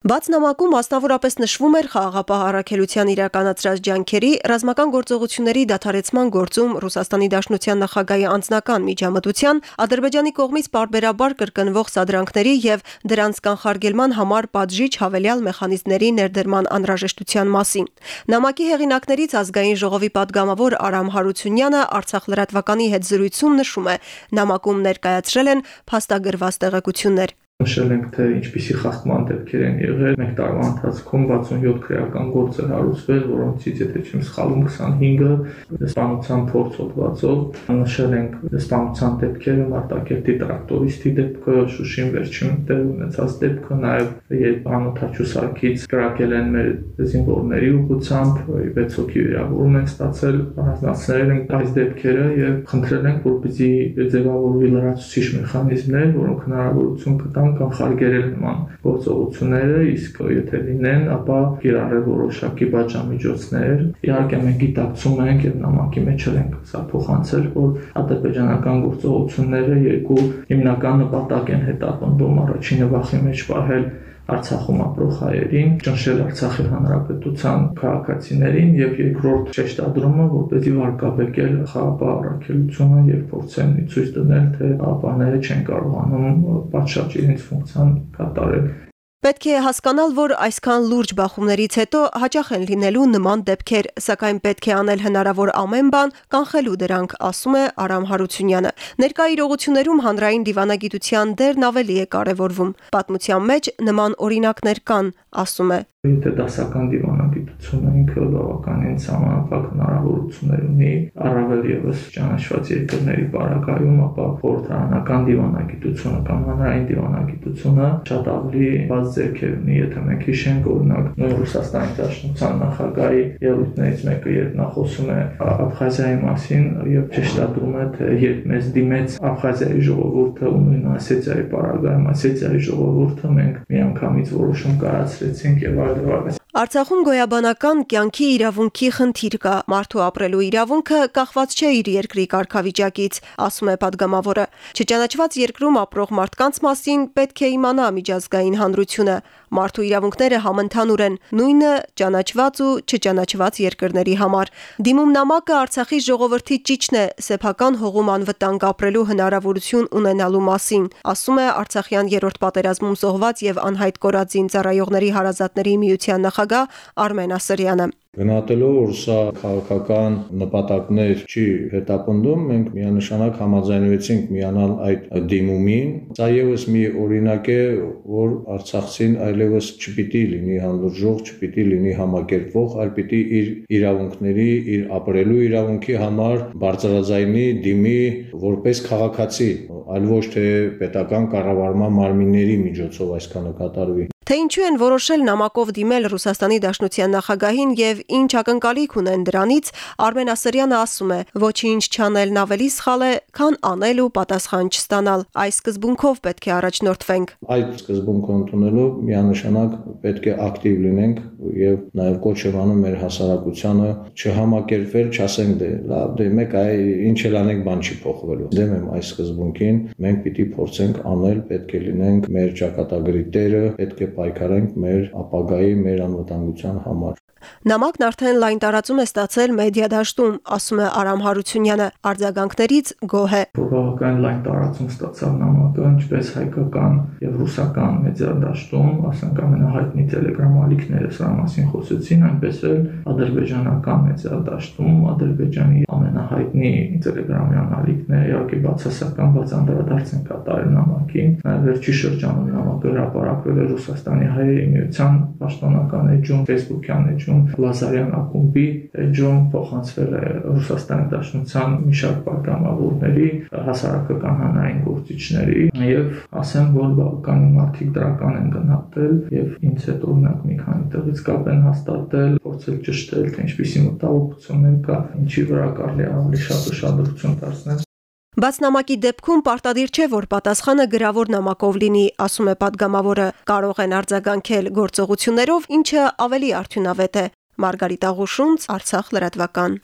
Բաց նամակում մասնավորապես նշվում էր խաղաղապահ առաքելության իրականացրած ջանքերի ռազմական գործողությունների դադարեցման գործում Ռուսաստանի Դաշնության նախագահի անձնական միջամտության, Ադրբեջանի կողմից բարբերաբար կրկնվող սադրանքների եւ դրանց կանխարգելման համար պատժիչ հավելյալ մեխանիզմների ներդրման անհրաժեշտության մասին։ Նամակի հեղինակներից ազգային ժողովի падգամավոր Արամ Հարությունյանը Արցախ լրատվականի հետ զրույցում նշում է, նամակում ներկայացրել են փաստագրված տեղեկություններ։ Նշել ենք, թե ինչպիսի խախտման դեպքեր են եղել։ Մեկ տարվա ընթացքում 67 քրեական գործ է հարուցվել, որոնցից, եթե չեմ սխալվում, 25-ը սպանության փորձ հոդվածով։ Նշել ենք սպանության դեպքերը, Մարտակերտի տրակտորիստի դեպքը, Շուշին վերջին տեղ ունեցած դեպքը, նաև երբ անօթաչու սարքից կրակել են մեր զինվորների ուղությամբ, 6 հոգի վիրավորում են ստացել, առանձնացնել ենք այս դեպքերը եւ խնդրել ենք, որպեսզի ձևավորվի լրացուցիչ մեխանիզմներ, որոնք հնարավորություն կտան կամ կանխարգելել նման գործողությունները, իսկ եթե լինեն, ապա կիրառել որոշակի պատժամիջոցներ։ Իհարկե մենք գիտակցում ենք եւ նամակի մեջ ենք սա փոխանցել, որ ադրբեջանական գործողությունները երկու հիմնական նպատակ են հետապնդում։ Առաջինը վախի մեջ պահել Արցախում ապրող հայերին, ճնշել Արցախի հանրապետության քաղաքացիներին եւ երկրորդ շեշտադրումը, որպեսզի վարկաբեկել խաղապահ առաքելությունը եւ փորձեն ցույց տնել, թե աղբաները չեն կարողանում պատշաճ իրենց ֆունկցիան կատարել։ Պետք է հասկանալ, որ այսքան լուրջ բախումներից հետո հաճախ են լինելու նման դեպքեր, սակայն պետք է անել հնարավոր ամեն բան կանխելու դրանք, ասում է Արամ Հարությունյանը։ Ներկա իրողություններում հանրային դիվանագիտության դերն ավելի է կարևորվում։ Պատմության մեջ նման օրինակներ կան, ասում է։ Եթե դասական դիվանագիտությունը ինքը բավականին սահմանափակ հնարավորություններ ունի, առավել եւս ճանաչված երկրների բարակայում, ապա խորհրդարանական դիվանագիտությունը կամ հանրային դիվանագիտությունը շատ ավելի բաց ձեռքեր ունի, եթե մենք հիշենք օրինակ Ռուսաստանի Դաշնության նախագահի ելույթներից մեկը, երբ նա խոսում է Աբխազիայի մասին եւ ճշտադրում է, թե երբ մեզ դիմեց Աբխազիայի ժողովուրդը ու նույն Ասետիայի պարագայում Ասետիայի ժողովուրդը մենք միանգամից որոշում կայացրեցինք եւ այլ եւ այլ Արցախում գոյաբանական կյանքի իրավունքի խնդիր կա։ Մարդու ապրելու իրավունքը կախված չէ իր երկրի կարգավիճակից, ասում է падգամավորը։ Չճանաչված երկրում ապրող մարդկանց մասին պետք է իմանա միջազգային հանրությունը։ Մարդու իրավունքները համընդհանուր են, նույնը ճանաչված ու չճանաչված երկրների համար։ Դիմումնամակը Արցախի ժողովրդի ճիճն է սեփական հողում անվտանգ ապրելու հնարավորություն ունենալու մասին, ասում է Արցախյան երրորդ պատերազմում զոհված եւ անհայտ կորածին ծառայողների հարազատների միության նախ նախագահ Արմեն Ասրյանը։ Գնահատելով որ սա քաղաքական նպատակներ չի հետապնդում, մենք միանշանակ համաձայնվեցինք միանալ այդ դիմումին։ Սա եւս մի օրինակ է, որ Արցախցին այլևս չպիտի լինի հանդուրժող, չպիտի լինի համակերպվող, այլ պիտի իր իրավունքների, իր ապրելու իրավունքի համար բարձրաձայնի դիմի որպես քաղաքացի, այլ ոչ թե պետական կառավարման մարմինների միջոցով այսքանը կատարվի։ Թե ինչու են որոշել նամակով դիմել Ռուսաստանի Դաշնության նախագահին եւ ինչ ակնկալիք ունեն դրանից, Արմեն Ասրյանը ասում է. ոչինչ չանելն ավելի սխալ է, քան անել ու պատասխան չստանալ։ Այս սկզբունքով պետք է առաջնորդվենք։ Այդ սկզբունքը ընդունելով միանշանակ պետք է ակտիվ լինենք եւ նաեւ կոչ եմ անում մեր հասարակությանը չհամակերպվել, չասենք դե լավ, դե մեկ այ ինչ էլ անենք, բան չի փոխվելու։ Դեմ եմ այս սկզբունքին, մենք պիտի փորձենք անել, պետք է լինենք մեր ճակատագրի տերը, պետք է պայքարենք մեր ապագայի, մեր անվտանգության համար։ Նամակն արդեն լայն տարածում է ստացել մեդիա դաշտում, ասում է Արամ Հարությունյանը, արձագանքներից գոհ է։ Բավական լայն տարածում ստացավ նամակը, ինչպես հայկական եւ ռուսական մեդիա դաշտում, ասենք ամենահայտնի Telegram ալիքները սրա մասին խոսեցին, այնպես էլ ադրբեջանական մեդիա դաշտում Ադրբեջանի ամենահայտնի Telegram-յան ալիքները իհարկե բացասական, բայց անդրադարձ են կատարել նամակին։ Վերջի շրջանում նամակը հրապարակվել է Ռուսաստանի հայերի միության պաշտոնական էջում, Facebook-յան էջում, Լազարյան ակումբի էջում փոխանցվել է Ռուսաստանի Դաշնության մի շարք պատգամավորների, հասարակական հանրային գործիչների եւ ասեմ, որ բավականին մարդիկ դրական են գնահատել եւ ինձ հետ օրինակ մի քանի տեղից կապ են հաստատել, փորձել ճշտել, թե ինչպիսի մտահոգություններ կա, ինչի վրա կարելի ավելի շատ ուշադրություն դարձնել Բաց նամակի դեպքում պարտադիր չէ, որ պատասխանը գրավոր նամակով լինի, ասում է падգամավորը։ Կարող են արձագանքել գործողություններով, ինչը ավելի արդյունավետ է։ Մարգարիտ Աղուշունց, Արցախ լրատվական։